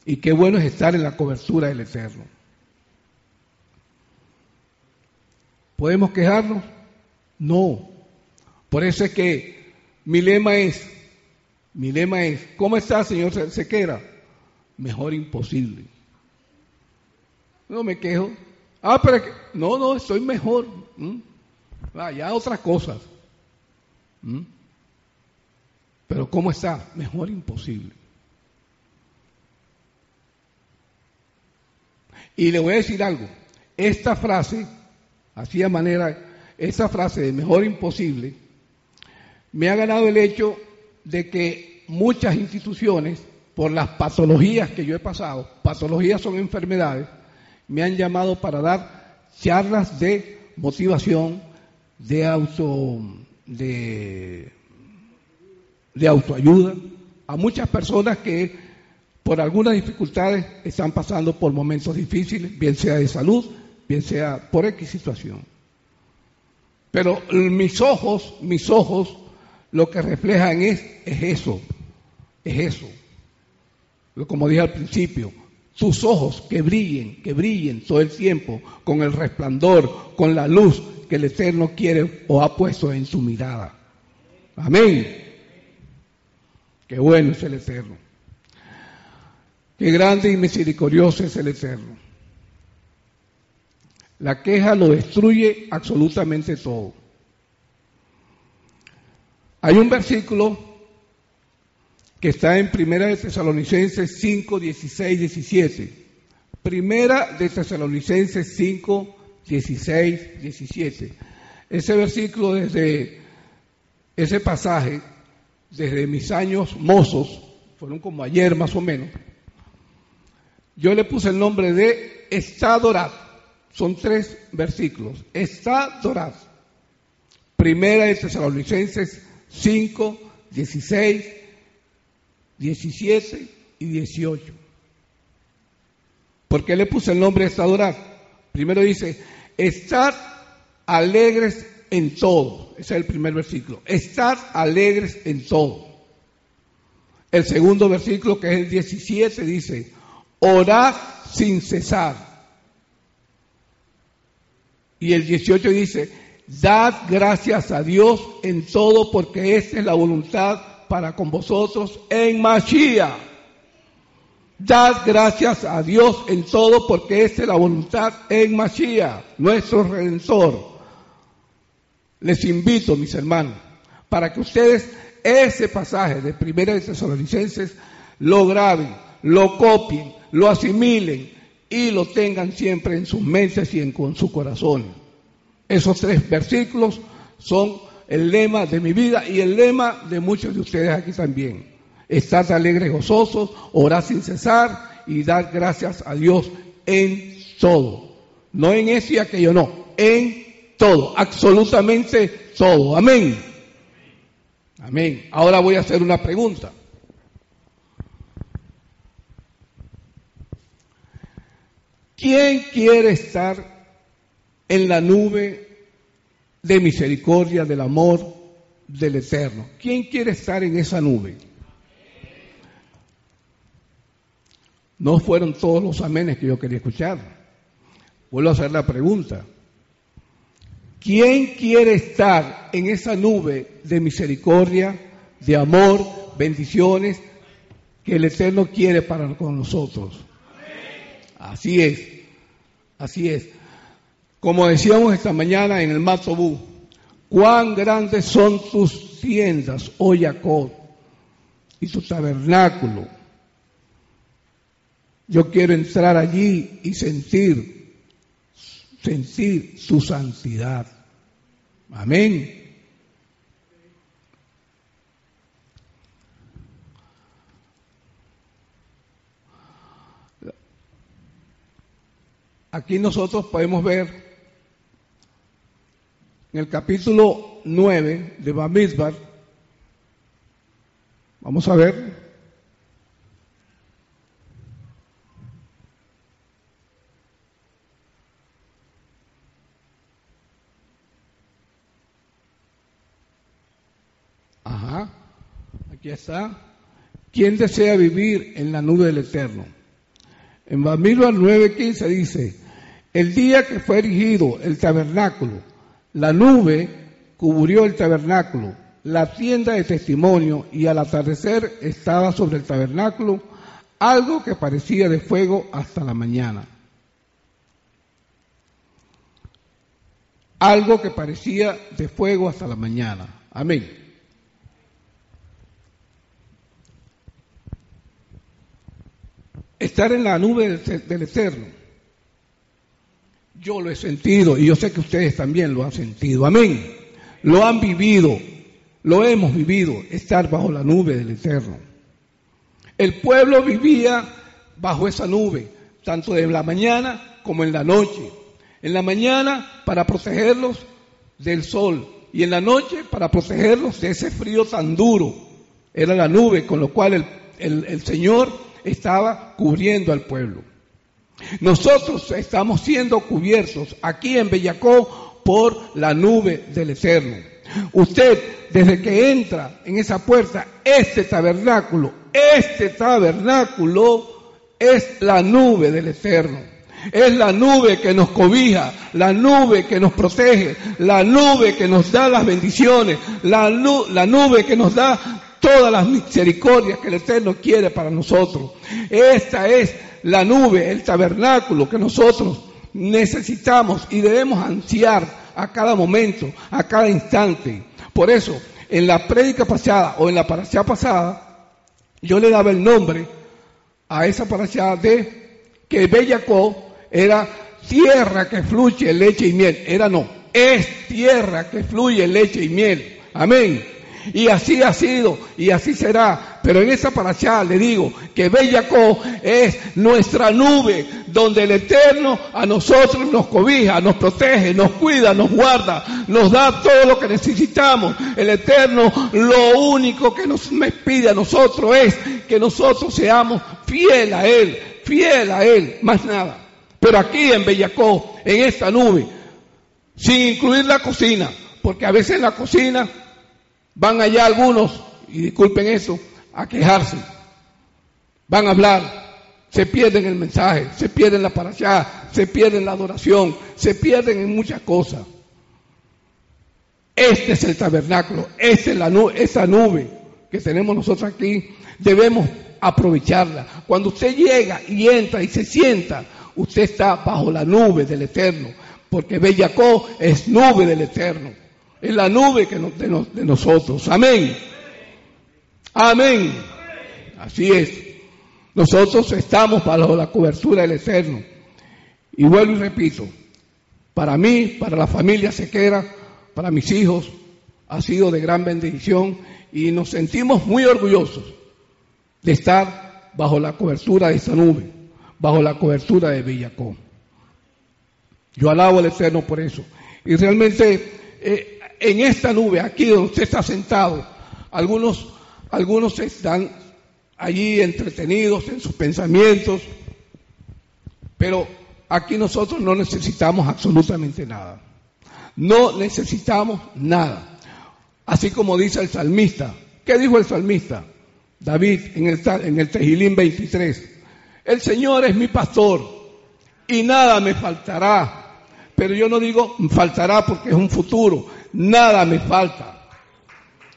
Y qué bueno es estar en la cobertura del Eterno. ¿Podemos quejarnos? No. Por eso es que mi lema es, mi lema es, ¿cómo está, señor Sequera? Mejor imposible. No me quejo. Ah, pero no, no, estoy mejor. ¿Mm? Ah, ya otras cosas. Pero ¿cómo está? Mejor imposible. Y le voy a decir algo. Esta frase, de manera, esta frase de mejor imposible, me ha ganado el hecho de que muchas instituciones, por las patologías que yo he pasado, patologías son enfermedades, me han llamado para dar charlas de motivación, de auto de, de autoayuda a muchas personas que por algunas dificultades están pasando por momentos difíciles, bien sea de salud, bien sea por X situación. Pero mis ojos, mis ojos, lo que reflejan es, es eso, es eso. Como dije al principio, sus ojos que brillen, que brillen todo el tiempo con el resplandor, con la luz que el Eterno quiere o ha puesto en su mirada. Amén. Qué bueno es el Eterno. Qué grande y misericordioso es el Eterno. La queja lo destruye absolutamente todo. Hay un versículo que está en Primera de Tesalonicenses 5, 16, 17. Primera de Tesalonicenses 5, 16, 17. Ese versículo desde ese pasaje, desde mis años mozos, fueron como ayer más o menos, yo le puse el nombre de está Son tres versículos. Está Primera de Tesalonicenses 5, 16, 17 y 18. ¿Por qué le puse el nombre de esta Primero dice, estar alegres en todo. Ese es el primer versículo. Estar alegres en todo. El segundo versículo, que es el 17, dice, orad sin cesar. Y el 18 dice, dad gracias a Dios en todo porque es la voluntad para con vosotros en Mashiach. Dad gracias a Dios en todo porque es la voluntad en Mashiach, nuestro Redentor. Les invito, mis hermanos, para que ustedes ese pasaje de Primera de Tesalonicenses lo graben, lo copien, lo asimilen y lo tengan siempre en sus mentes y en con su corazón. Esos tres versículos son el lema de mi vida y el lema de muchos de ustedes aquí también. Estad alegres, gozosos, orad sin cesar y dar gracias a Dios en todo. No en ese y aquello, no, en todo, absolutamente todo. Amén. Amén. Ahora voy a hacer una pregunta. ¿Quién quiere estar en la nube de misericordia, del amor del Eterno. ¿Quién quiere estar en esa nube? No fueron todos los amenes que yo quería escuchar. Vuelvo a hacer la pregunta. ¿Quién quiere estar en esa nube de misericordia, de amor, bendiciones que el Eterno quiere para con nosotros? Así es, así es. Como decíamos esta mañana en el Matobú, cuán grandes son tus tiendas, oh Jacob, y tu tabernáculo. Yo quiero entrar allí y sentir, sentir su santidad. Amén. Aquí nosotros podemos ver en el capítulo 9 de Bamidbar, vamos a ver. Ajá, aquí está. ¿Quién desea vivir en la nube del Eterno? En Bamidbar 9:15 dice, el día que fue erigido el tabernáculo, la nube cubrió el tabernáculo, la tienda de testimonio, y al atardecer estaba sobre el tabernáculo algo que parecía de fuego hasta la mañana. Algo que parecía de fuego hasta la mañana. Amén. Estar en la nube del Eterno yo lo he sentido y yo sé que ustedes también lo han sentido. Amén. Lo han vivido, lo hemos vivido, estar bajo la nube del Eterno. El pueblo vivía bajo esa nube, tanto de la mañana como en la noche. En la mañana para protegerlos del sol y en la noche para protegerlos de ese frío tan duro. Era la nube con lo cual el, el Señor estaba cubriendo al pueblo. Nosotros estamos siendo cubiertos aquí en Bellacó por la nube del Eterno. Usted, desde que entra en esa puerta, este tabernáculo, este tabernáculo es la nube del Eterno. Es la nube que nos cobija, la nube que nos protege, la nube que nos da las bendiciones, la, nube que nos da todas las misericordias que el Eterno quiere para nosotros. Esta es la nube, el tabernáculo que nosotros necesitamos y debemos ansiar a cada momento, a cada instante. Por eso, en la prédica pasada o en la parasha pasada, yo le daba el nombre a esa parasha de que Bellacó era tierra que fluye leche y miel. Era no, es tierra que fluye leche y miel. Amén. Y así ha sido y así será. Pero en esa paracha le digo que Bellacó es nuestra nube donde el Eterno a nosotros nos cobija, nos protege, nos cuida, nos guarda, nos da todo lo que necesitamos. El Eterno lo único que nos pide a nosotros es que nosotros seamos fiel a Él, fiel a Él, más nada. Pero aquí en Bellacó, en esta nube, sin incluir la cocina, porque a veces en la cocina Van allá algunos, y disculpen eso, a quejarse. Van a hablar, se pierden el mensaje, se pierden la parashá, se pierden la adoración, se pierden en muchas cosas. Este es el tabernáculo, esta es la nube, esa nube que tenemos nosotros aquí, debemos aprovecharla. Cuando usted llega y entra y se sienta, usted está bajo la nube del Eterno, porque Bellacó es nube del Eterno. Es la nube que de, nosotros. Amén. Amén. Así es. Nosotros estamos bajo la cobertura del Eterno. Y vuelvo y repito, para mí, para la familia Sequera, para mis hijos, ha sido de gran bendición y nos sentimos muy orgullosos de estar bajo la cobertura de esta nube, bajo la cobertura de Villacó. Yo alabo al Eterno por eso. Y realmente eh, en esta nube, aquí donde usted está sentado, algunos, algunos están allí entretenidos en sus pensamientos, pero aquí nosotros no necesitamos absolutamente nada. No necesitamos nada. Así como dice el salmista. ¿Qué dijo el salmista? David en el, en el Tejilín 23. El Señor es mi pastor y nada me faltará. Pero yo no digo faltará porque es un futuro, nada me falta.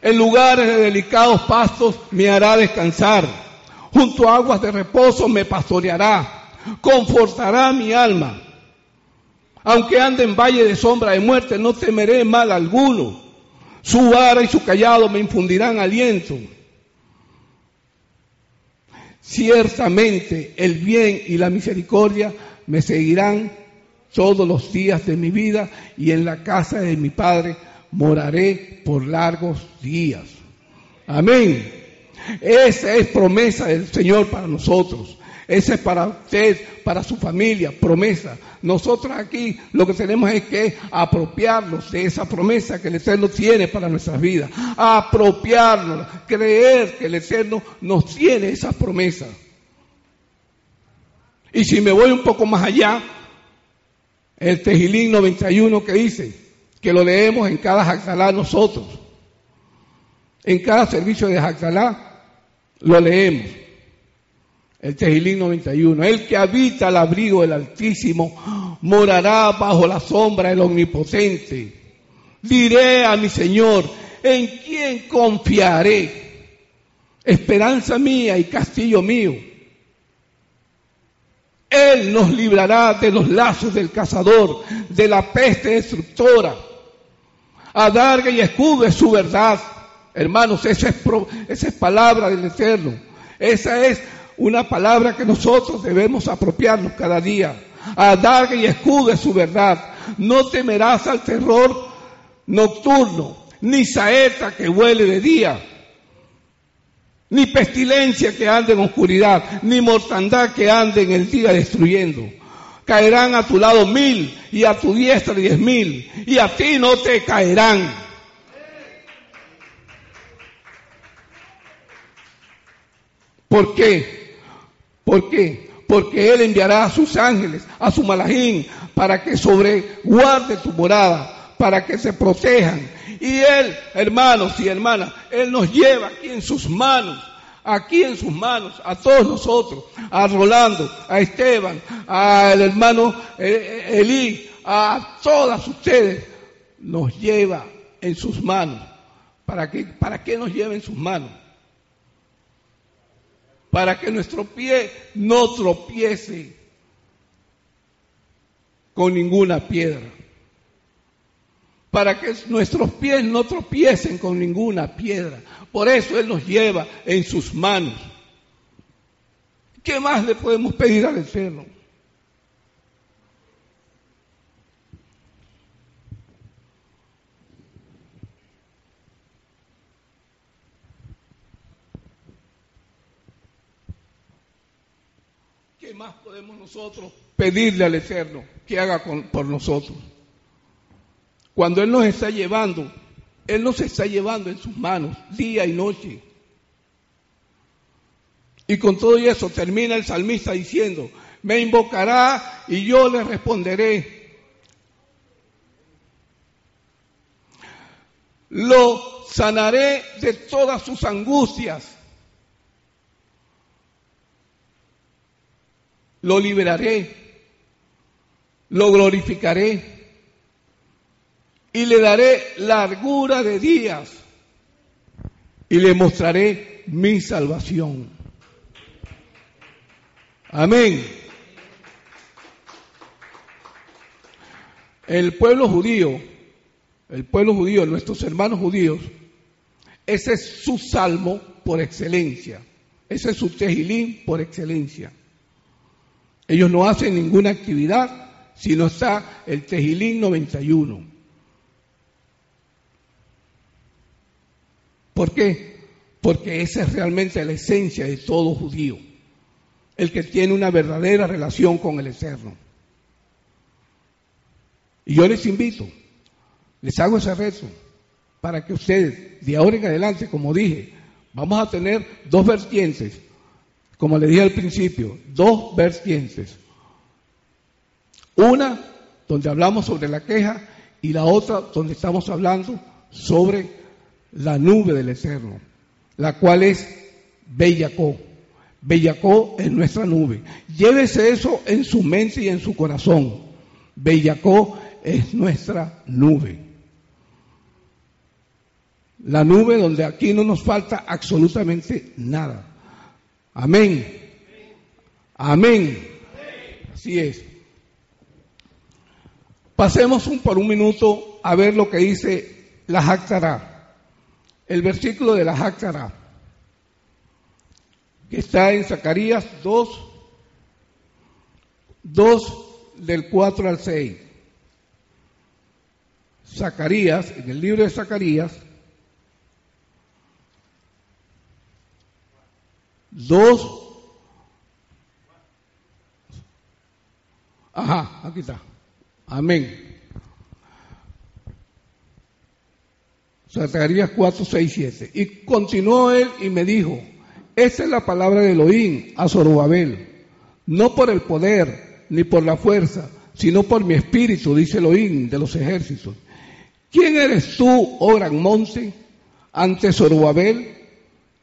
En lugares de delicados pastos me hará descansar. Junto a aguas de reposo me pastoreará. Confortará mi alma. Aunque ande en valle de sombra de muerte, no temeré mal alguno. Su vara y su callado me infundirán aliento. Ciertamente el bien y la misericordia me seguirán todos los días de mi vida y en la casa de mi Padre moraré por largos días. Amén. Esa es promesa del Señor para nosotros. Esa es para usted, para su familia, promesa. Nosotros aquí lo que tenemos es que apropiarnos de esa promesa que el Eterno tiene para nuestras vidas. Apropiarnos, creer que el Eterno nos tiene esa promesa. Y si me voy un poco más allá, el Tejilín 91 que dice, que lo leemos en cada Jactalá nosotros. En cada servicio de Jactalá lo leemos. El Tejilín 91. El que habita al abrigo del Altísimo morará bajo la sombra del Omnipotente. Diré a mi Señor, ¿en quién confiaré? Esperanza mía y castillo mío él nos librará de los lazos del cazador, de la peste destructora. Adarga y escudo es su verdad. Hermanos, esa es, esa es palabra del Eterno. Esa es una palabra que nosotros debemos apropiarnos cada día. Adarga y escudo es su verdad. No temerás al terror nocturno, ni saeta que huele de día ni pestilencia que ande en oscuridad, ni mortandad que ande en el día destruyendo. Caerán a tu lado mil y a tu diestra diez mil, y a ti no te caerán. ¿Por qué? ¿Por qué? Porque Él enviará a sus ángeles, a su malajín, para que sobreguarde tu morada, para que se protejan y Él, hermanos y hermanas, Él nos lleva aquí en sus manos aquí en sus manos, a todos nosotros, a Rolando, a Esteban, al hermano eh, eh, Elí, a todas ustedes, nos lleva en sus manos. ¿Para qué, ¿Para qué nos lleva en sus manos? Para que nuestro pie no tropiece con ninguna piedra. Para que nuestros pies no tropiecen con ninguna piedra. Por eso Él nos lleva en sus manos. ¿Qué más le podemos pedir al Eterno? ¿Qué más podemos nosotros pedirle al Eterno que haga por nosotros? Cuando Él nos está llevando, Él nos está llevando en sus manos día y noche. Y con todo eso termina el salmista diciendo, me invocará y yo le responderé. Lo sanaré de todas sus angustias lo liberaré, lo glorificaré y le daré largura de días y le mostraré mi salvación. Amén. El pueblo judío, el pueblo judío, nuestros hermanos judíos, ese es su salmo por excelencia. Ese es su tejilín por excelencia. Ellos no hacen ninguna actividad si no está el Tejilín 91. ¿Por qué? Porque esa es realmente la esencia de todo judío, el que tiene una verdadera relación con el Eterno. Y yo les invito, les hago ese reto, para que ustedes, de ahora en adelante, como dije, vamos a tener dos vertientes como le dije al principio, dos vertientes. Una donde hablamos sobre la queja y la otra donde estamos hablando sobre la nube del Eterno, la cual es Bellacó. Bellacó es nuestra nube. Llévese eso en su mente y en su corazón. Bellacó es nuestra nube. La nube donde aquí no nos falta absolutamente nada. Amén. Amén. Así es. Pasemos por un minuto a ver lo que dice la Jactará. El versículo de la Jactará. Que está en Zacarías 2, 2 del 4 al 6. Zacarías, en el libro de Zacarías, Dos. Ajá, aquí está. Amén. Zacarías 4, 6, 7. Y continuó él y me dijo, esta es la palabra de Elohim a Zorobabel, no por el poder ni por la fuerza, sino por mi espíritu, dice Elohim de los ejércitos. ¿Quién eres tú, oh gran monte, ante Zorobabel?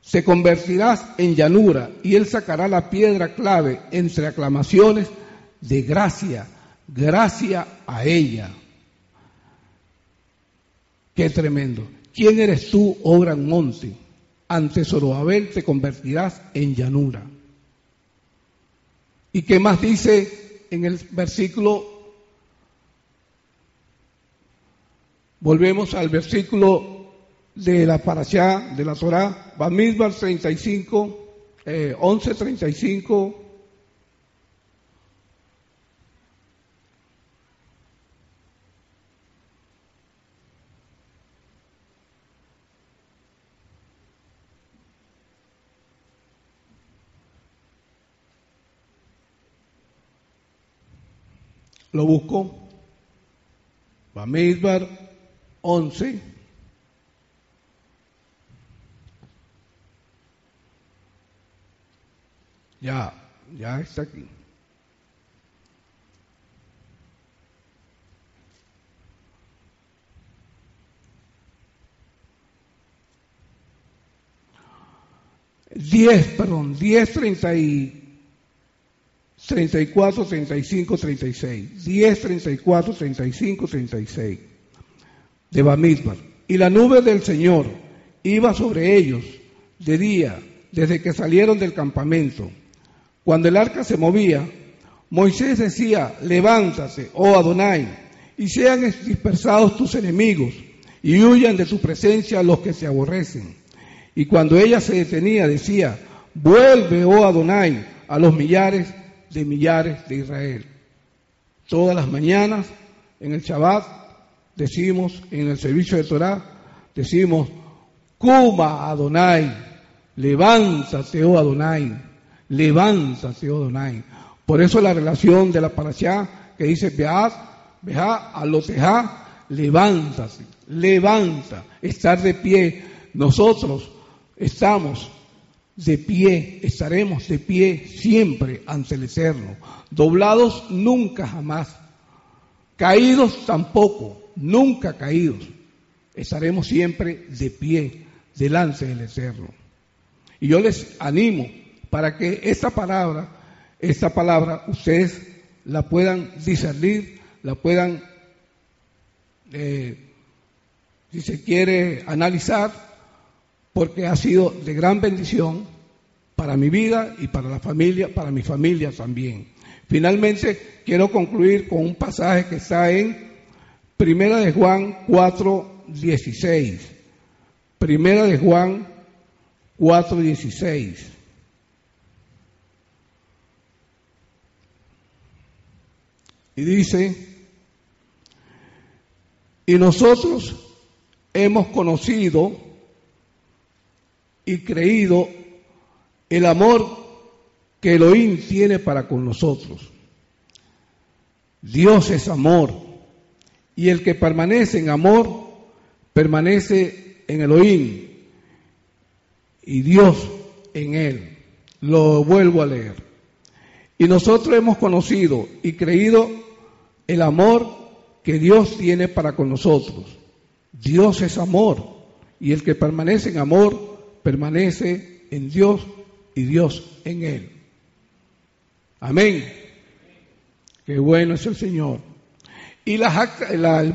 se convertirás en llanura y él sacará la piedra clave entre aclamaciones de gracia, gracia a ella. Qué tremendo. ¿Quién eres tú, oh gran monte? Ante Zorobabel te convertirás en llanura. ¿Y qué más dice en el versículo? Volvemos al versículo de la Parashá, de la Torah, Bamidbar 35, eh, 11, 35. Lo busco. Bamidbar 11. Ya, ya está aquí. 10, perdón, 10, 30 y 34, 35, 36. 10, 34, 35, 36. De Bamidbar. Y la nube del Señor iba sobre ellos de día, desde que salieron del campamento. Cuando el arca se movía, Moisés decía, levántate, oh Adonai, y sean dispersados tus enemigos, y huyan de tu presencia los que se aborrecen. Y cuando ella se detenía, decía, vuelve, oh Adonai, a los millares de millares de Israel. Todas las mañanas en el Shabbat decimos, en el servicio de Torah, decimos, Kuma Adonai, levántate, oh Adonai, levántate, oh Adonai. Por eso la relación de la parashá que dice, Beat, Beja, Aloteja, levántate, levanta, estar de pie. Nosotros estamos de pie, estaremos de pie siempre ante el Eterno, doblados nunca jamás, caídos tampoco, nunca caídos, estaremos siempre de pie delante del Eterno. Y yo les animo para que esta palabra, esta palabra, ustedes la puedan discernir, la puedan, eh, si se quiere, analizar porque ha sido de gran bendición para mi vida y para la familia, para mi familia también. Finalmente, quiero concluir con un pasaje que está en Primera de Juan 4, 16. Primera de Juan 4, 16. Y dice, y nosotros hemos conocido y creído el amor que Elohim tiene para con nosotros. Dios es amor y el que permanece en amor permanece en Elohim y Dios en él. Lo vuelvo a leer. Y nosotros hemos conocido y creído el amor que Dios tiene para con nosotros. Dios es amor y el que permanece en amor permanece en Dios y Dios en él. Amén. Qué bueno es el Señor. Y la, la el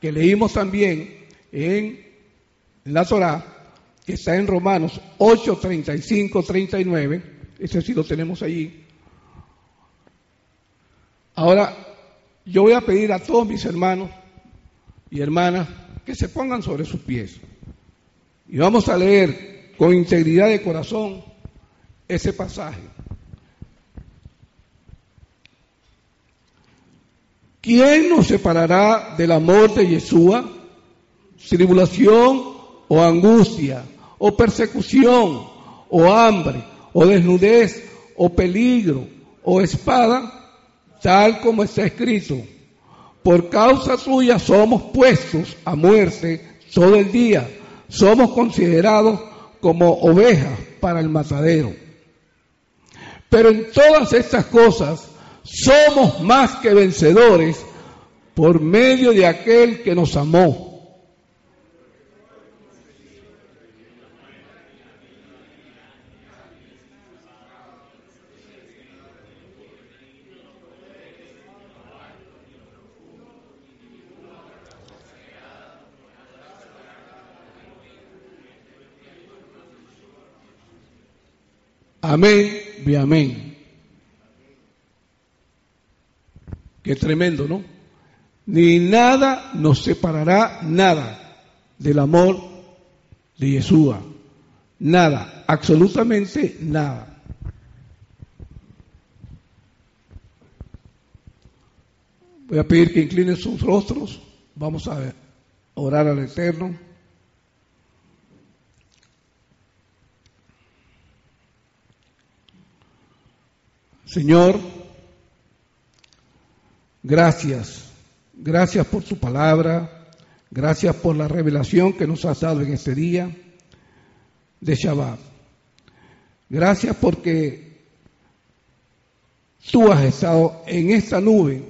que leímos también en la Torah, que está en Romanos 8, 35, 39, ese sí lo tenemos allí. Ahora, yo voy a pedir a todos mis hermanos y hermanas que se pongan sobre sus pies. Y vamos a leer con integridad de corazón ese pasaje. ¿Quién nos separará del amor de Yeshua? Tribulación o angustia, o persecución, o hambre, o desnudez, o peligro, o espada, tal como está escrito. Por causa tuya somos puestos a muerte todo el día somos considerados como ovejas para el matadero. Pero en todas estas cosas somos más que vencedores por medio de aquel que nos amó. Amén y amén. Qué tremendo, ¿no? Ni nada nos separará, nada, del amor de Yeshua. Nada, absolutamente nada. Voy a pedir que inclinen sus rostros. Vamos a orar al Eterno. Señor, gracias, gracias por tu palabra, gracias por la revelación que nos has dado en este día de Shabbat. Gracias porque tú has estado en esta nube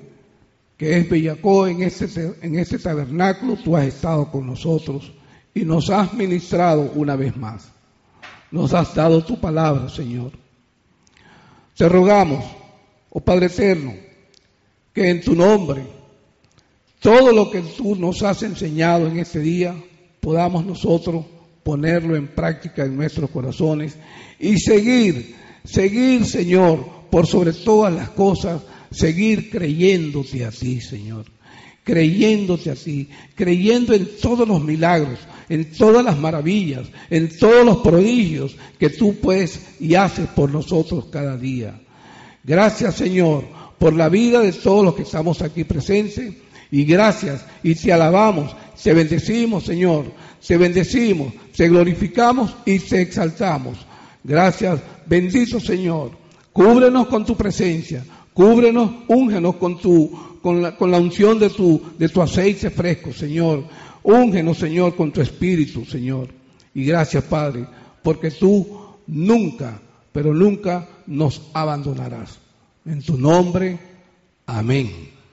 que es Bellacó, en este, en este tabernáculo, tú has estado con nosotros y nos has ministrado una vez más. nos has dado tu palabra, Señor. Te rogamos, oh Padre eterno, que en tu nombre, todo lo que tú nos has enseñado en este día, podamos nosotros ponerlo en práctica en nuestros corazones y seguir, seguir, Señor, por sobre todas las cosas, seguir creyéndote a ti, Señor, creyéndote a ti, creyendo en todos los milagros, en todas las maravillas, en todos los prodigios que tú puedes y haces por nosotros cada día. Gracias, Señor, por la vida de todos los que estamos aquí presentes y gracias y te alabamos, te bendecimos, Señor, te bendecimos, te glorificamos y te exaltamos. Gracias, bendito Señor. Cúbrenos con tu presencia, cúbrenos, úngenos con tu, con la, con la unción de tu, de tu aceite fresco, Señor. Úngenos, Señor, con tu espíritu, Señor. Y gracias, Padre, porque tú nunca, pero nunca nos abandonarás. En tu nombre, amén.